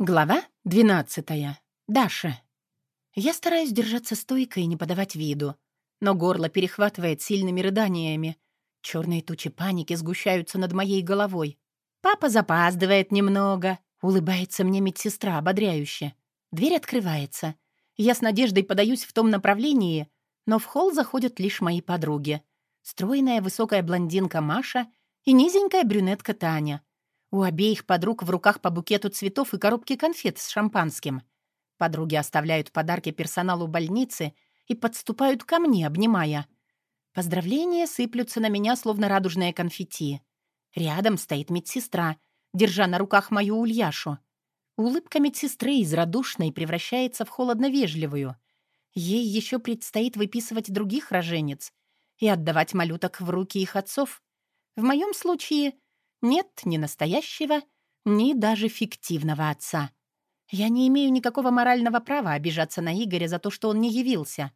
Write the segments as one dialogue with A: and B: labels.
A: Глава 12. Даша. Я стараюсь держаться стойко и не подавать виду, но горло перехватывает сильными рыданиями. Черные тучи паники сгущаются над моей головой. Папа запаздывает немного. Улыбается мне медсестра ободряюще. Дверь открывается. Я с надеждой подаюсь в том направлении, но в холл заходят лишь мои подруги. Стройная высокая блондинка Маша и низенькая брюнетка Таня — у обеих подруг в руках по букету цветов и коробки конфет с шампанским. Подруги оставляют подарки персоналу больницы и подступают ко мне, обнимая. Поздравления сыплются на меня, словно радужные конфетти. Рядом стоит медсестра, держа на руках мою Ульяшу. Улыбка медсестры из радушной превращается в холодно-вежливую. Ей еще предстоит выписывать других роженец и отдавать малюток в руки их отцов. В моем случае — нет ни настоящего, ни даже фиктивного отца. Я не имею никакого морального права обижаться на Игоря за то, что он не явился.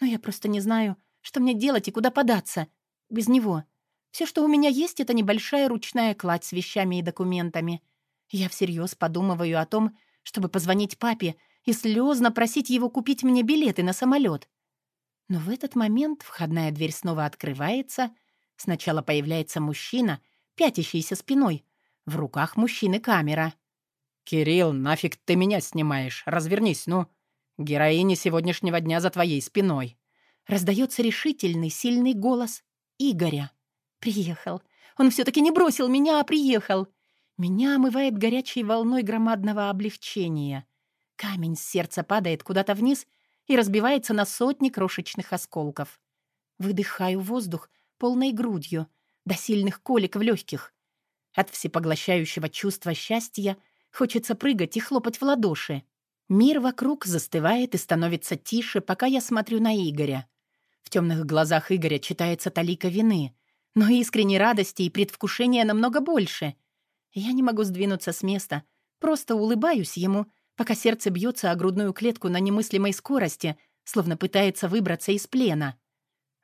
A: Но я просто не знаю, что мне делать и куда податься. Без него. Все, что у меня есть, это небольшая ручная кладь с вещами и документами. Я всерьез подумываю о том, чтобы позвонить папе и слезно просить его купить мне билеты на самолет. Но в этот момент входная дверь снова открывается. Сначала появляется мужчина — пятящийся спиной. В руках мужчины камера.
B: «Кирилл, нафиг ты меня снимаешь? Развернись, ну. Героини сегодняшнего дня за твоей спиной».
A: Раздается решительный, сильный голос Игоря. «Приехал. Он все-таки не бросил меня, а приехал. Меня омывает горячей волной громадного облегчения. Камень с сердца падает куда-то вниз и разбивается на сотни крошечных осколков. Выдыхаю воздух полной грудью — до сильных колик в легких. От всепоглощающего чувства счастья хочется прыгать и хлопать в ладоши. Мир вокруг застывает и становится тише, пока я смотрю на Игоря. В темных глазах Игоря читается талика вины, но искренней радости и предвкушения намного больше. Я не могу сдвинуться с места, просто улыбаюсь ему, пока сердце бьется о грудную клетку на немыслимой скорости, словно пытается выбраться из плена.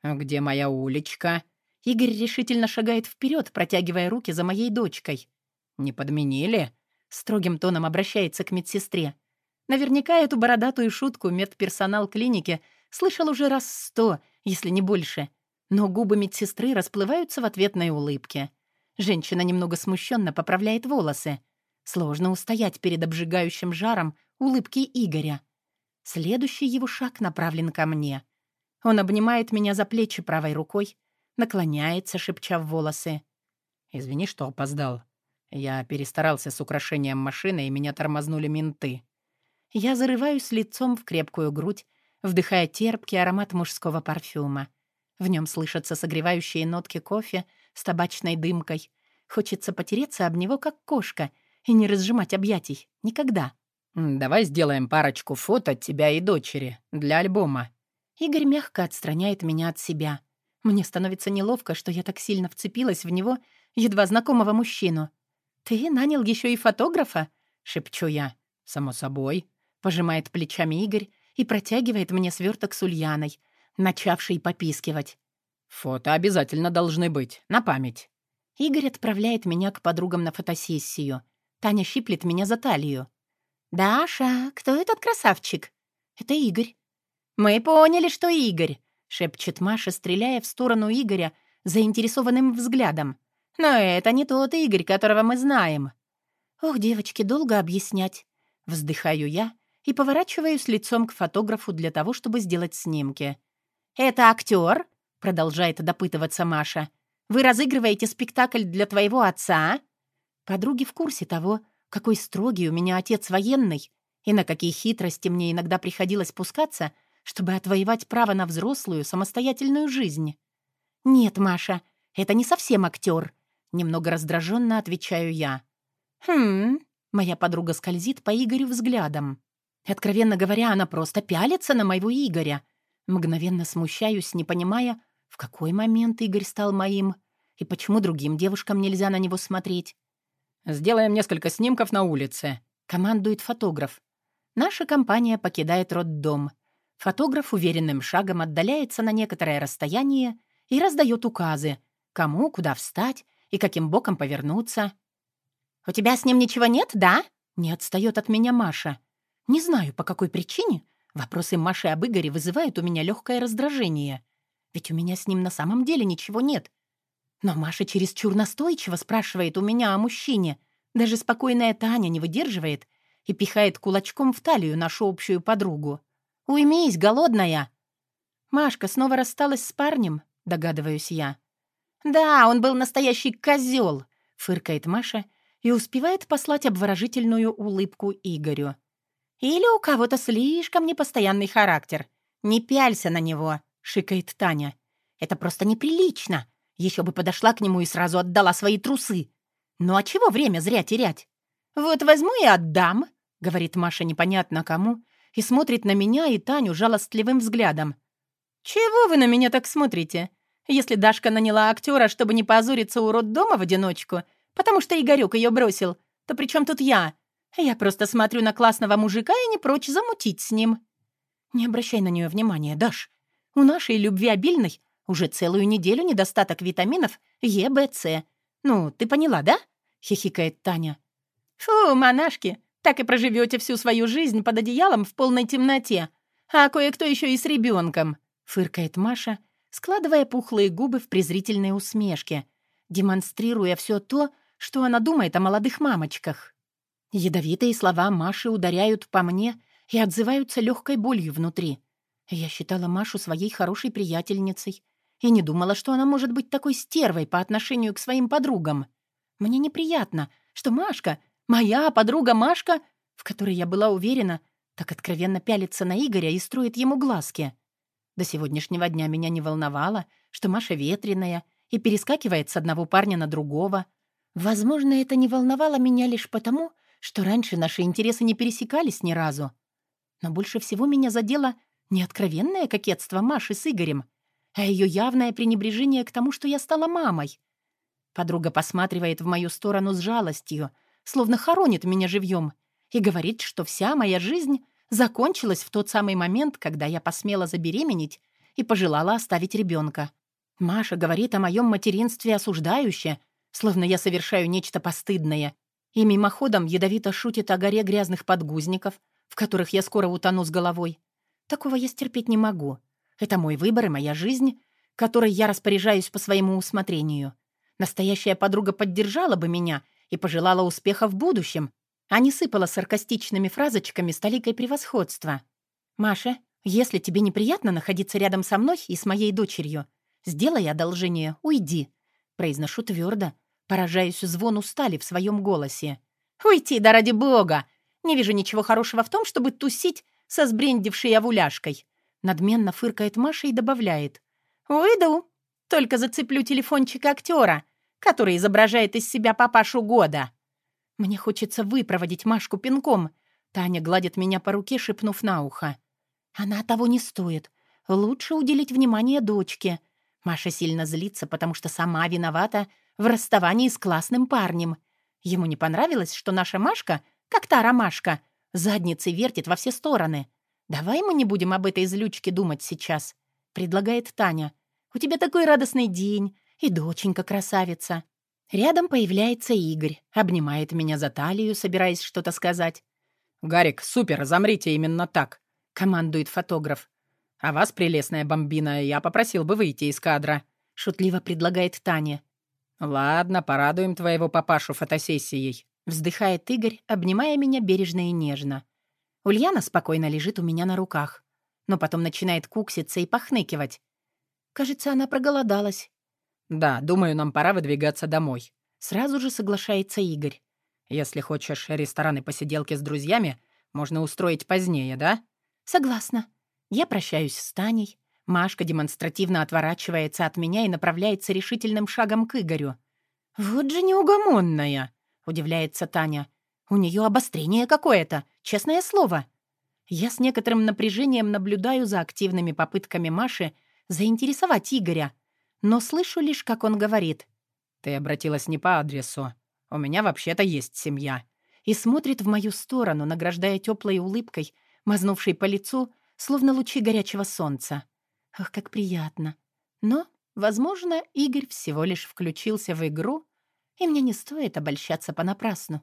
B: «А где моя уличка?»
A: Игорь решительно шагает вперед, протягивая руки за моей дочкой.
B: «Не подменили?»
A: Строгим тоном обращается к медсестре. Наверняка эту бородатую шутку медперсонал клиники слышал уже раз сто, если не больше. Но губы медсестры расплываются в ответной улыбке. Женщина немного смущенно поправляет волосы. Сложно устоять перед обжигающим жаром улыбки Игоря. Следующий его шаг направлен ко мне. Он обнимает меня за плечи правой рукой, наклоняется, шепча в волосы.
B: «Извини, что опоздал. Я перестарался с украшением машины, и меня тормознули менты».
A: Я зарываюсь лицом в крепкую грудь, вдыхая терпкий аромат мужского парфюма. В нем слышатся согревающие нотки кофе с табачной дымкой. Хочется потереться об него, как кошка, и не разжимать объятий. Никогда.
B: «Давай сделаем парочку фото тебя и дочери для альбома».
A: Игорь мягко отстраняет меня от себя. Мне становится неловко, что я так сильно вцепилась в него, едва знакомого мужчину. «Ты нанял еще и фотографа?» — шепчу я.
B: «Само собой», —
A: пожимает плечами Игорь и протягивает мне сверток с Ульяной, начавший попискивать.
B: «Фото обязательно должны быть, на память».
A: Игорь отправляет меня к подругам на фотосессию. Таня щиплет меня за талию. «Даша, кто этот красавчик?» «Это Игорь». «Мы поняли, что Игорь», — шепчет Маша, стреляя в сторону Игоря заинтересованным взглядом. «Но это не тот Игорь, которого мы знаем». «Ох, девочки, долго объяснять». Вздыхаю я и поворачиваюсь лицом к фотографу для того, чтобы сделать снимки. «Это актер?» — продолжает допытываться Маша. «Вы разыгрываете спектакль для твоего отца?» Подруги в курсе того, какой строгий у меня отец военный и на какие хитрости мне иногда приходилось спускаться — чтобы отвоевать право на взрослую, самостоятельную жизнь. «Нет, Маша, это не совсем актер», — немного раздраженно отвечаю я. «Хм...» — моя подруга скользит по Игорю взглядом. Откровенно говоря, она просто пялится на моего Игоря. Мгновенно смущаюсь, не понимая, в какой момент Игорь стал моим и почему другим девушкам нельзя на него смотреть.
B: «Сделаем несколько снимков на улице», —
A: командует фотограф. Наша компания покидает роддом — Фотограф уверенным шагом отдаляется на некоторое расстояние и раздает указы, кому куда встать и каким боком повернуться. «У тебя с ним ничего нет, да?» Не отстает от меня Маша. Не знаю, по какой причине. Вопросы Маши об Игоре вызывают у меня легкое раздражение. Ведь у меня с ним на самом деле ничего нет. Но Маша чересчур настойчиво спрашивает у меня о мужчине. Даже спокойная Таня не выдерживает и пихает кулачком в талию нашу общую подругу. «Уймись, голодная!» Машка снова рассталась с парнем, догадываюсь я. «Да, он был настоящий козел», — фыркает Маша и успевает послать обворожительную улыбку Игорю. «Или у кого-то слишком непостоянный характер. Не пялься на него», — шикает Таня. «Это просто неприлично. Еще бы подошла к нему и сразу отдала свои трусы. Ну а чего время зря терять? Вот возьму и отдам», — говорит Маша непонятно кому, и смотрит на меня и Таню жалостливым взглядом. «Чего вы на меня так смотрите? Если Дашка наняла актера, чтобы не позориться у роддома в одиночку, потому что Игорёк ее бросил, то при чем тут я? Я просто смотрю на классного мужика и не прочь замутить с ним». «Не обращай на нее внимания, Даш. У нашей любви обильной уже целую неделю недостаток витаминов Е, Б, С. Ну, ты поняла, да?» — хихикает Таня. «Фу, монашки, так и проживете всю свою жизнь под одеялом в полной темноте, а кое-кто еще и с ребенком», — фыркает Маша, складывая пухлые губы в презрительной усмешке, демонстрируя все то, что она думает о молодых мамочках. Ядовитые слова Маши ударяют по мне и отзываются легкой болью внутри. Я считала Машу своей хорошей приятельницей и не думала, что она может быть такой стервой по отношению к своим подругам. Мне неприятно, что Машка, моя подруга Машка, в которой я была уверена, так откровенно пялится на Игоря и строит ему глазки. До сегодняшнего дня меня не волновало, что Маша ветреная и перескакивает с одного парня на другого. Возможно, это не волновало меня лишь потому, что раньше наши интересы не пересекались ни разу. Но больше всего меня задело не откровенное кокетство Маши с Игорем, а ее явное пренебрежение к тому, что я стала мамой. Подруга посматривает в мою сторону с жалостью, словно хоронит меня живьем, и говорит, что вся моя жизнь закончилась в тот самый момент, когда я посмела забеременеть и пожелала оставить ребенка. Маша говорит о моем материнстве осуждающе, словно я совершаю нечто постыдное, и мимоходом ядовито шутит о горе грязных подгузников, в которых я скоро утону с головой. Такого я стерпеть не могу. Это мой выбор и моя жизнь, которой я распоряжаюсь по своему усмотрению. Настоящая подруга поддержала бы меня и пожелала успеха в будущем, а не сыпала саркастичными фразочками с толикой превосходства. «Маша, если тебе неприятно находиться рядом со мной и с моей дочерью, сделай одолжение, уйди», — произношу твердо, поражаясь звону стали в своем голосе. «Уйти, да ради бога! Не вижу ничего хорошего в том, чтобы тусить со сбрендившей овуляшкой», — надменно фыркает Маша и добавляет. «Уйду, только зацеплю телефончик актера, который изображает из себя папашу года». Мне хочется выпроводить Машку пинком. Таня гладит меня по руке, шепнув на ухо. Она того не стоит. Лучше уделить внимание дочке. Маша сильно злится, потому что сама виновата в расставании с классным парнем. Ему не понравилось, что наша Машка, как та ромашка, задницей вертит во все стороны. «Давай мы не будем об этой злючке думать сейчас», — предлагает Таня. «У тебя такой радостный день, и доченька красавица». Рядом появляется Игорь, обнимает меня за талию, собираясь что-то сказать.
B: «Гарик, супер, замрите именно так», — командует фотограф. «А вас, прелестная бомбина, я попросил бы выйти из кадра», — шутливо предлагает Таня. «Ладно, порадуем твоего папашу фотосессией», — вздыхает Игорь, обнимая меня бережно и нежно. Ульяна спокойно лежит у меня на руках, но потом начинает кукситься и похныкивать. Кажется, она проголодалась.
C: «Да, думаю, нам пора выдвигаться домой».
A: Сразу же соглашается Игорь.
C: «Если хочешь рестораны посиделки с друзьями, можно устроить позднее, да?»
A: «Согласна. Я прощаюсь с Таней. Машка демонстративно отворачивается от меня и направляется решительным шагом к Игорю. «Вот же неугомонная!» — удивляется Таня. «У нее обострение какое-то, честное слово». Я с некоторым напряжением наблюдаю за активными попытками Маши заинтересовать Игоря — но слышу лишь, как он говорит.
C: «Ты обратилась не по адресу. У меня вообще-то есть семья».
A: И смотрит в мою сторону, награждая теплой улыбкой, мазнувшей по лицу, словно лучи горячего солнца. Ах, как приятно. Но, возможно, Игорь всего лишь включился в игру, и мне не стоит обольщаться понапрасну.